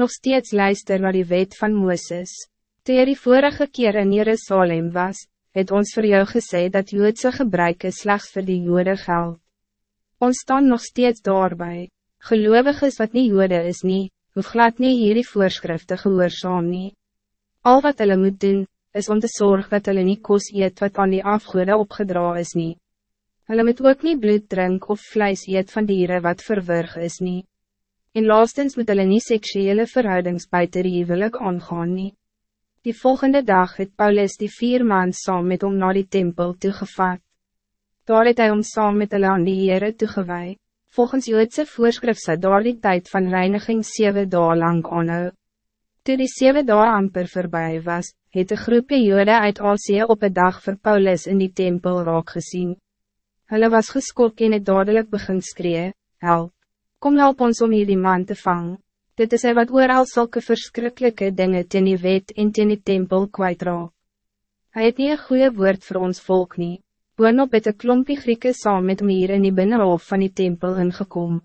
nog steeds luister naar die wet van Mooses. Toe jy die vorige keer in Jerusalem was, het ons voor jou gesê dat Joodse gebruike slechts voor die Jode geld. Ons staan nog steeds daarbij. Gelovig is wat niet Jode is niet, hoef glad nie hierdie voorschriften gehoorzaam nie. Al wat hulle moet doen, is om te zorgen dat hulle nie kos eet wat aan die afgoede opgedra is nie. Hulle moet ook niet bloed drink of vlees eet van dieren wat verwurg is nie. En laastens moet hulle nie seksuele verhoudings buiten die huwelik aangaan nie. Die volgende dag het Paulus die vier maand saam met hom naar die tempel toegevat. Daar het hy om saam met hulle aan die Heere toegewaai. Volgens Joodse voorschrift sal daar die tijd van reiniging 7 dagen lang aanhou. Toe die 7 dagen amper voorbij was, het een groepje Jode uit Asie op een dag voor Paulus in die tempel raak gezien. Hulle was geskok en het dadelijk begin skree, help, kom help ons om hier die man te vangen. Dit is hy wat al zulke verschrikkelijke dingen ten die wet en ten die tempel kwijtraak. Hij het niet een goede woord voor ons volk niet. Boonop het een klompie Grieke saam met hom hier in die binnenhof van die tempel ingekom.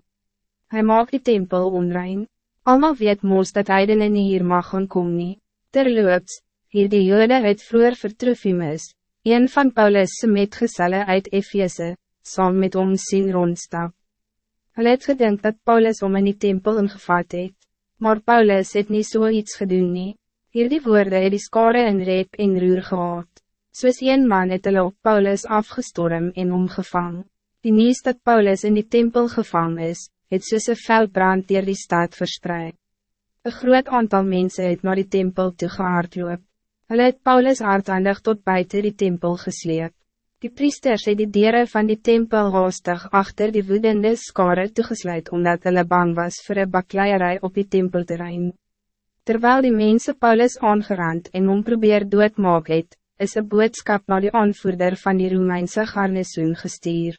Hij maakt die tempel onrein. Almal weet moos dat heidenen nie hier mag kom nie. Terloops, hier die jode het vroeger vertroefimus, een van Paulus' metgezelle uit Efeze, saam met hom sien rondstap. Hulle het gedink dat Paulus om in die tempel ingevat het, maar Paulus het niet so iets gedoen nie. Hier die woorde het die skare in reep en roer gehad soos een man het hulle op Paulus afgestorm en omgevang. Die nieuws dat Paulus in die tempel gevangen is, het soos een veldbrand dier die stad verspreid. Een groot aantal mensen het naar die tempel toe gehaardloop. Hulle het Paulus hardhandig tot buiten die tempel gesleep. Die priesters het die dieren van die tempel haastig achter die woedende skare toegesluit omdat hulle bang was voor een bakleierij op die tempelterrein. Terwijl die mensen Paulus aangerand en om probeer doodmaak het, is een boodschap naar de aanvoerder van die Romeinse garnizoen gestuur.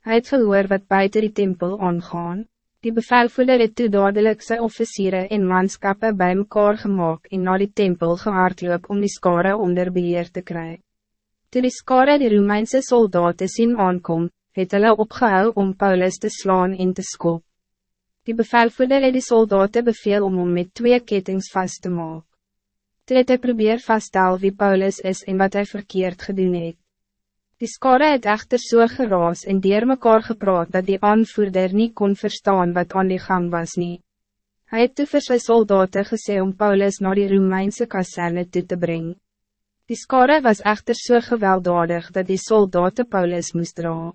Hij het gehoor wat buiten die tempel aangaan. Die bevelvoerder het toe dadelijk sy officieren en manskappe bij mekaar gemaakt en naar die tempel gehaardloop om die skare onder beheer te krijgen. Toe die skare die Romeinse soldaten zien aankom, het hulle opgehou om Paulus te slaan en te skop. Die bevelvoerder het die soldaten beveel om hom met twee kettings vast te maken. Toe het hy probeer vaststel wie Paulus is en wat hij verkeerd gedoen het. Die skare het echter so geraas en dier mekaar gepraat dat die aanvoerder niet kon verstaan wat aan die gang was nie. Hy het toe vir sy soldaten gesê om Paulus naar die Romeinse kazerne toe te brengen. Die skare was echter so gewelddadig dat die soldaten Paulus moest dra.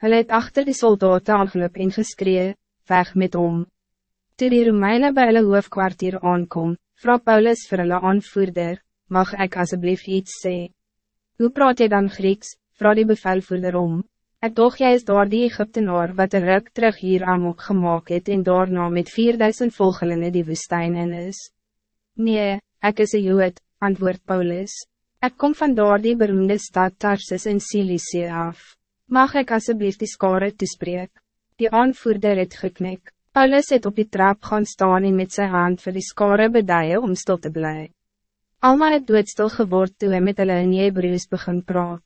Hulle het achter die soldaten aangeloop en geskree, weg met hom. Toe die Romeine by hulle hoofdkwartier aankom, Vrouw Paulus vir hulle aanvoerder, mag ik alsjeblieft iets zeggen? Hoe praat jy dan Grieks, vrouw die bevelvoerder om? Ek doch jy is daar die Egyptenaar wat een ruk terug hier aan ook gemaakt het en daarna met 4000 volgelingen die woestijn in is. Nee, ik is een jood, antwoord Paulus. Ik kom van daar die beroemde stad Tarsus in Cilicie af. Mag ik alsjeblieft die skare toespreek? Die aanvoerder het geknik. Paulus het op die trap gaan staan en met zijn hand vir die skare beduie om stil te bly. Alma het doodstil geword toe hy met hulle in Hebrews begin praat.